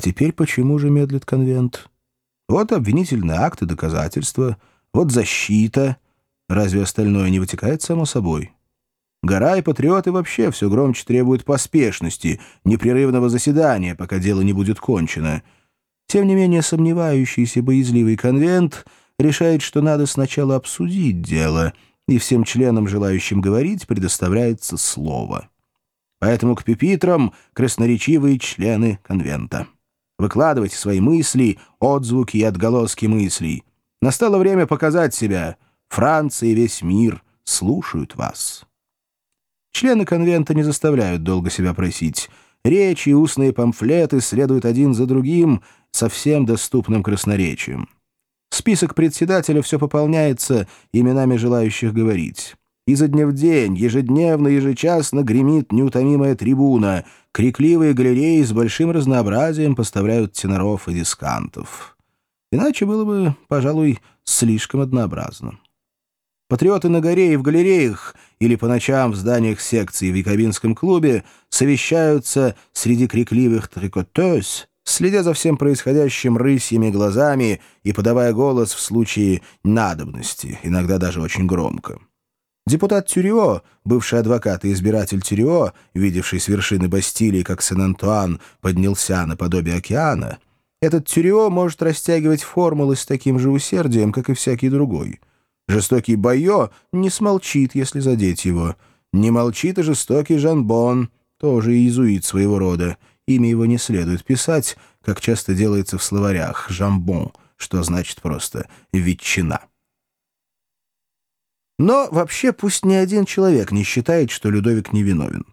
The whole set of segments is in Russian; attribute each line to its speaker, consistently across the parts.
Speaker 1: А теперь почему же медлит конвент? Вот обвинительные акты, доказательства, вот защита. Разве остальное не вытекает само собой? Гора и патриоты вообще все громче требуют поспешности, непрерывного заседания, пока дело не будет кончено. Тем не менее, сомневающийся боязливый конвент решает, что надо сначала обсудить дело, и всем членам, желающим говорить, предоставляется слово. Поэтому к пепитрам красноречивые члены конвента. Выкладывайте свои мысли, отзвуки и отголоски мыслей. Настало время показать себя. Франция и весь мир слушают вас. Члены конвента не заставляют долго себя просить. Речи и устные памфлеты следуют один за другим совсем доступным красноречием. Список председателя все пополняется именами желающих говорить. Изо дня в день, ежедневно, ежечасно гремит неутомимая трибуна. Крикливые галереи с большим разнообразием поставляют теноров и дискантов. Иначе было бы, пожалуй, слишком однообразно. Патриоты на горе и в галереях или по ночам в зданиях секции в Якобинском клубе совещаются среди крикливых трикотёс, следя за всем происходящим рысьими глазами и подавая голос в случае надобности, иногда даже очень громко. Депутат Тюрио, бывший адвокат и избиратель Тюрио, видевший с вершины Бастилии, как Сен-Антуан поднялся наподобие океана, этот Тюрио может растягивать формулы с таким же усердием, как и всякий другой — Жестокий Байо не смолчит, если задеть его. Не молчит и жестокий Жанбон, тоже иезуит своего рода. Имя его не следует писать, как часто делается в словарях «жамбон», что значит просто «ветчина». Но вообще пусть ни один человек не считает, что Людовик невиновен.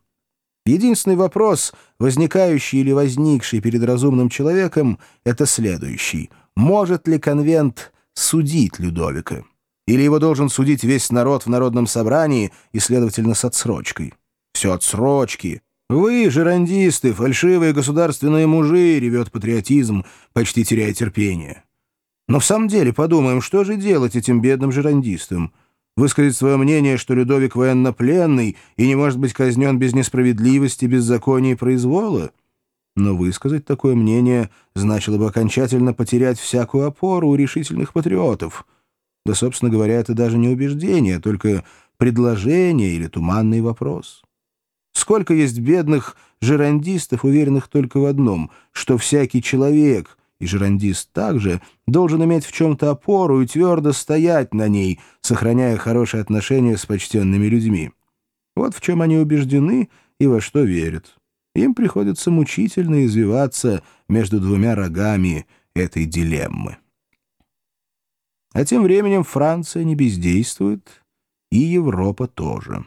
Speaker 1: Единственный вопрос, возникающий или возникший перед разумным человеком, это следующий. Может ли конвент судить Людовика? Или его должен судить весь народ в народном собрании и, следовательно, с отсрочкой? Все отсрочки. Вы, жерандисты, фальшивые государственные мужи, ревет патриотизм, почти теряя терпение. Но в самом деле подумаем, что же делать этим бедным жерандистам? Высказать свое мнение, что Людовик военнопленный и не может быть казнен без несправедливости, беззакония и произвола? Но высказать такое мнение значило бы окончательно потерять всякую опору у решительных патриотов — да, собственно говоря, это даже не убеждение, а только предложение или туманный вопрос. Сколько есть бедных жерандистов, уверенных только в одном, что всякий человек, и жерандист также, должен иметь в чем-то опору и твердо стоять на ней, сохраняя хорошие отношения с почтенными людьми. Вот в чем они убеждены и во что верят. Им приходится мучительно извиваться между двумя рогами этой дилеммы. А тем временем Франция не бездействует, и Европа тоже.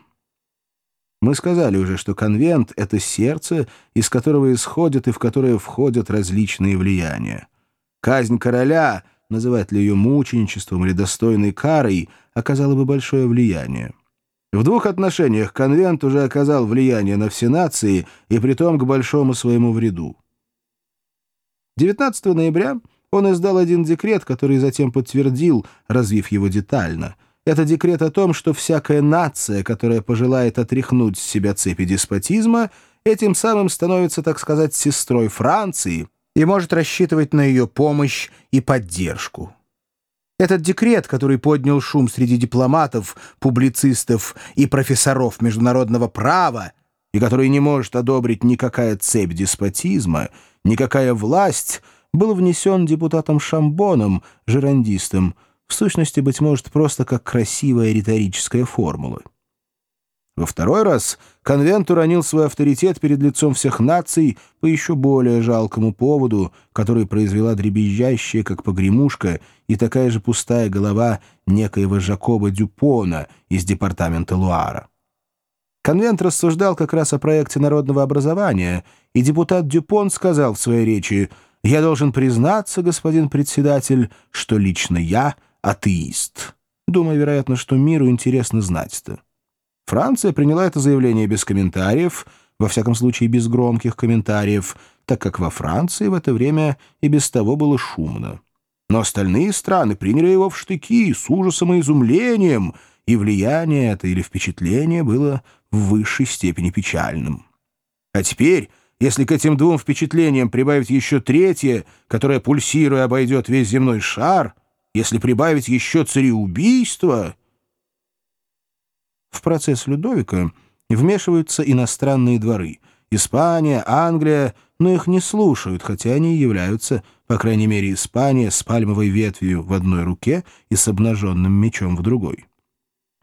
Speaker 1: Мы сказали уже, что конвент — это сердце, из которого исходят и в которое входят различные влияния. Казнь короля, называть ли ее мученичеством или достойной карой, оказала бы большое влияние. В двух отношениях конвент уже оказал влияние на все нации, и притом к большому своему вреду. 19 ноября он издал один декрет, который затем подтвердил, развив его детально. Это декрет о том, что всякая нация, которая пожелает отряхнуть с себя цепи деспотизма, этим самым становится, так сказать, сестрой Франции и может рассчитывать на ее помощь и поддержку. Этот декрет, который поднял шум среди дипломатов, публицистов и профессоров международного права, и который не может одобрить никакая цепь деспотизма, никакая власть — был внесен депутатом Шамбоном, жерандистом, в сущности, быть может, просто как красивая риторическая формула. Во второй раз конвент уронил свой авторитет перед лицом всех наций по еще более жалкому поводу, который произвела дребезжащая, как погремушка, и такая же пустая голова некоего Жакоба Дюпона из департамента Луара. Конвент рассуждал как раз о проекте народного образования, и депутат Дюпон сказал в своей речи — я должен признаться, господин председатель, что лично я атеист. Думаю, вероятно, что миру интересно знать это. Франция приняла это заявление без комментариев, во всяком случае без громких комментариев, так как во Франции в это время и без того было шумно. Но остальные страны приняли его в штыки с ужасом и изумлением, и влияние это или впечатление было в высшей степени печальным. А теперь если к этим двум впечатлениям прибавить еще третье, которое, пульсируя, обойдет весь земной шар, если прибавить еще цареубийство... В процесс Людовика вмешиваются иностранные дворы — Испания, Англия, но их не слушают, хотя они являются, по крайней мере, Испания с пальмовой ветвью в одной руке и с обнаженным мечом в другой.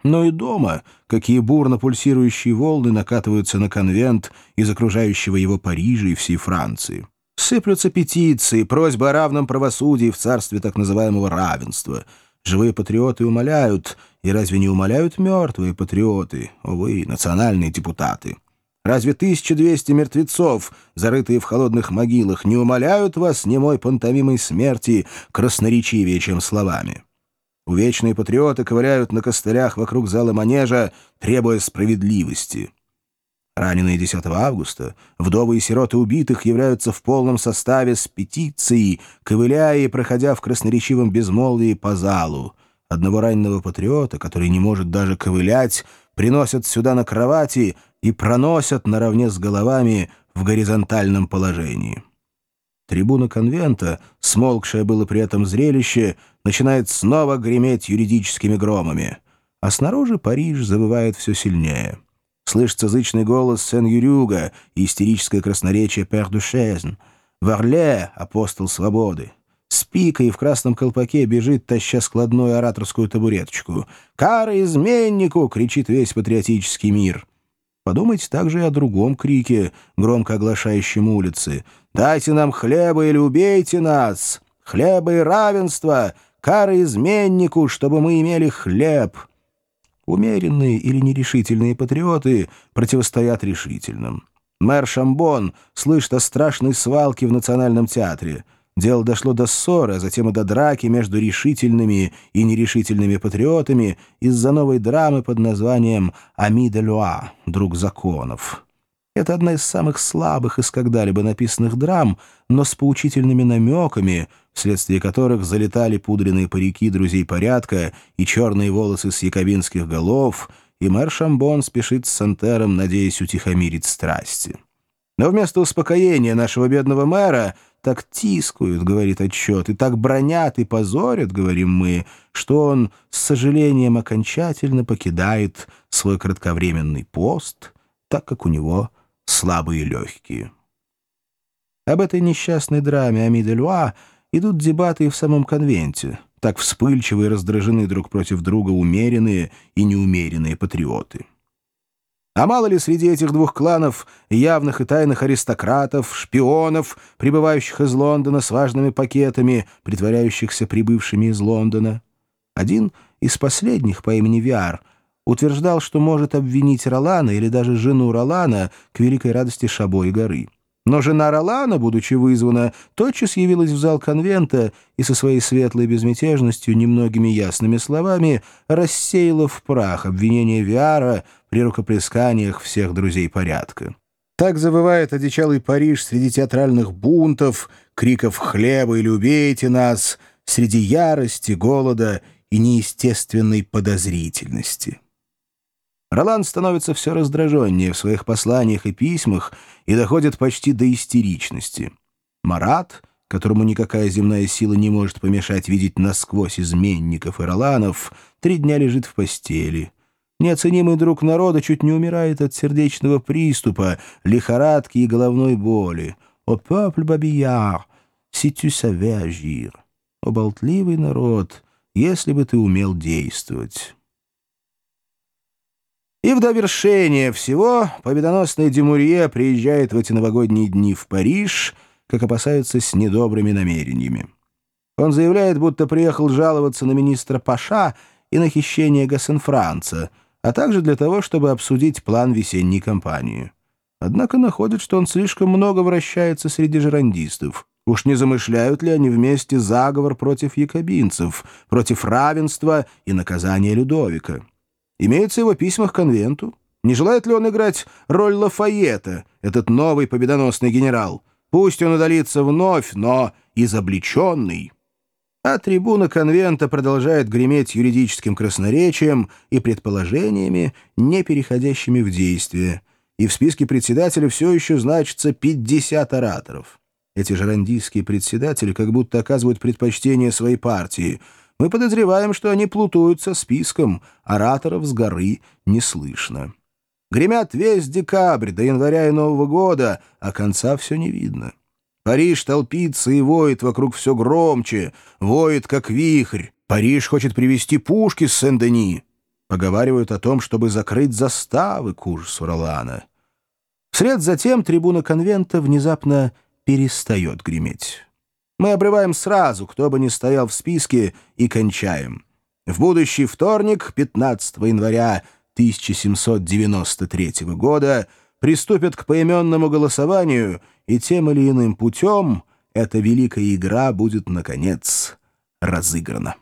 Speaker 1: Но и дома, какие бурно пульсирующие волны накатываются на конвент из окружающего его Парижа и всей Франции. Сыплются петиции, просьбы о равном правосудии в царстве так называемого равенства. Живые патриоты умоляют, и разве не умоляют мертвые патриоты, увы, национальные депутаты? Разве 1200 мертвецов, зарытые в холодных могилах, не умоляют вас немой пантомимой смерти красноречивее, чем словами? Увечные патриоты ковыряют на костылях вокруг зала манежа, требуя справедливости. Раненые 10 августа, вдовы и сироты убитых являются в полном составе с петицией, ковыляя и проходя в красноречивом безмолвии по залу. Одного раненого патриота, который не может даже ковылять, приносят сюда на кровати и проносят наравне с головами в горизонтальном положении. Трибуна конвента, смолкшее было при этом зрелище, начинает снова греметь юридическими громами. А снаружи Париж забывает все сильнее. Слышится зычный голос Сен-Юрюга и истерическое красноречие Пер Душезн. Варле — апостол свободы. С пикой в красном колпаке бежит, таща складную ораторскую табуреточку. «Кара изменнику!» — кричит весь патриотический мир. Подумайте также и о другом крике, громко оглашающем улицы. «Дайте нам хлеба или убейте нас! Хлеба и равенство! Кара изменнику, чтобы мы имели хлеб!» Умеренные или нерешительные патриоты противостоят решительным. Мэр Шамбон слышит о страшной свалке в Национальном театре — Дело дошло до ссоры, а затем и до драки между решительными и нерешительными патриотами из-за новой драмы под названием «Ами де Луа» — «Друг законов». Это одна из самых слабых из когда-либо написанных драм, но с поучительными намеками, вследствие которых залетали пудренные парики друзей порядка и черные волосы с якобинских голов, и мэр Шамбон спешит с Сантером, надеясь утихомирить страсти. Но вместо успокоения нашего бедного мэра так тискают, говорит отчет, и так бронят и позорят, говорим мы, что он с сожалением окончательно покидает свой кратковременный пост, так как у него слабые легкие. Об этой несчастной драме Амиде Луа идут дебаты и в самом конвенте, так вспыльчивы и раздражены друг против друга умеренные и неумеренные патриоты. А мало ли среди этих двух кланов явных и тайных аристократов, шпионов, прибывающих из Лондона с важными пакетами, притворяющихся прибывшими из Лондона? Один из последних по имени Виар утверждал, что может обвинить Ролана или даже жену Ролана к великой радости Шабо и горы. Но жена Ролана, будучи вызвана, тотчас явилась в зал конвента и со своей светлой безмятежностью немногими ясными словами рассеяла в прах обвинение Виара при рукоплесканиях всех друзей порядка. Так завывает одичалый Париж среди театральных бунтов, криков «Хлеба или убейте нас!» среди ярости, голода и неестественной подозрительности. Ролан становится все раздраженнее в своих посланиях и письмах и доходит почти до истеричности. Марат, которому никакая земная сила не может помешать видеть насквозь изменников и Роланов, три дня лежит в постели. Неоценимый друг народа чуть не умирает от сердечного приступа, лихорадки и головной боли. «О, пeuple бабияр, si tu savais agir!» «О, болтливый народ, если бы ты умел действовать!» И в довершение всего победоносный Демурье приезжает в эти новогодние дни в Париж, как опасаются, с недобрыми намерениями. Он заявляет, будто приехал жаловаться на министра Паша и на хищение Гассенфранца, а также для того, чтобы обсудить план весенней кампании. Однако находит, что он слишком много вращается среди жерандистов. Уж не замышляют ли они вместе заговор против якобинцев, против равенства и наказания Людовика? Имеются его письма к конвенту. Не желает ли он играть роль Лафайета, этот новый победоносный генерал? Пусть он удалится вновь, но изобличенный. А трибуна конвента продолжает греметь юридическим красноречием и предположениями, не переходящими в действие. и в списке председателя все еще значится 50 ораторов. Эти жерандийские председатели как будто оказывают предпочтение своей партии. Мы подозреваем, что они плутуются списком, ораторов с горы не слышно. Гремят весь декабрь до января и Нового года, а конца все не видно. Париж толпится и воет вокруг все громче, воет как вихрь. Париж хочет привезти пушки с Сен-Дени. Поговаривают о том, чтобы закрыть заставы к ужасу Ролана. Вслед за тем трибуна конвента внезапно перестает греметь. Мы обрываем сразу, кто бы ни стоял в списке, и кончаем. В будущий вторник, 15 января 1793 года, приступят к поименному голосованию, и тем или иным путем эта великая игра будет, наконец, разыграна.